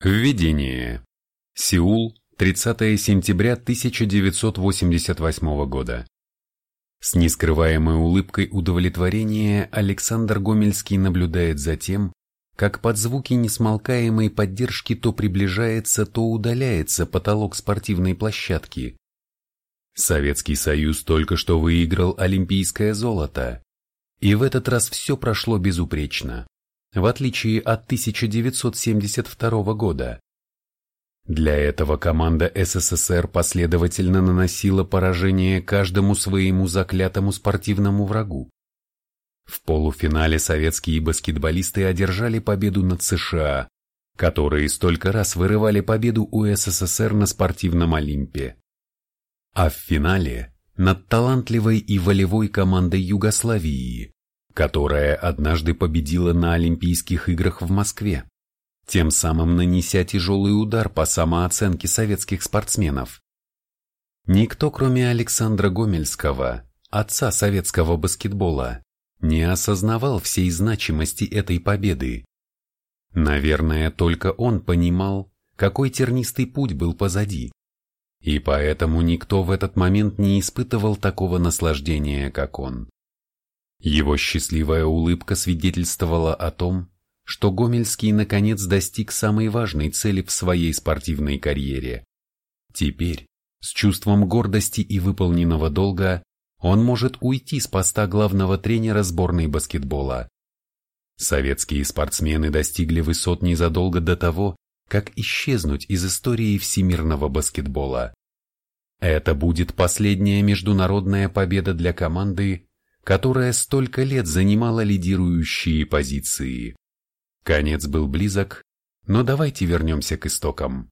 Введение. Сеул, 30 сентября 1988 года. С нескрываемой улыбкой удовлетворения Александр Гомельский наблюдает за тем, как под звуки несмолкаемой поддержки то приближается, то удаляется потолок спортивной площадки. Советский Союз только что выиграл олимпийское золото, и в этот раз все прошло безупречно в отличие от 1972 года. Для этого команда СССР последовательно наносила поражение каждому своему заклятому спортивному врагу. В полуфинале советские баскетболисты одержали победу над США, которые столько раз вырывали победу у СССР на спортивном Олимпе. А в финале над талантливой и волевой командой Югославии, которая однажды победила на Олимпийских играх в Москве, тем самым нанеся тяжелый удар по самооценке советских спортсменов. Никто, кроме Александра Гомельского, отца советского баскетбола, не осознавал всей значимости этой победы. Наверное, только он понимал, какой тернистый путь был позади. И поэтому никто в этот момент не испытывал такого наслаждения, как он. Его счастливая улыбка свидетельствовала о том, что Гомельский наконец достиг самой важной цели в своей спортивной карьере. Теперь, с чувством гордости и выполненного долга, он может уйти с поста главного тренера сборной баскетбола. Советские спортсмены достигли высот незадолго до того, как исчезнуть из истории всемирного баскетбола. Это будет последняя международная победа для команды, которая столько лет занимала лидирующие позиции. Конец был близок, но давайте вернемся к истокам.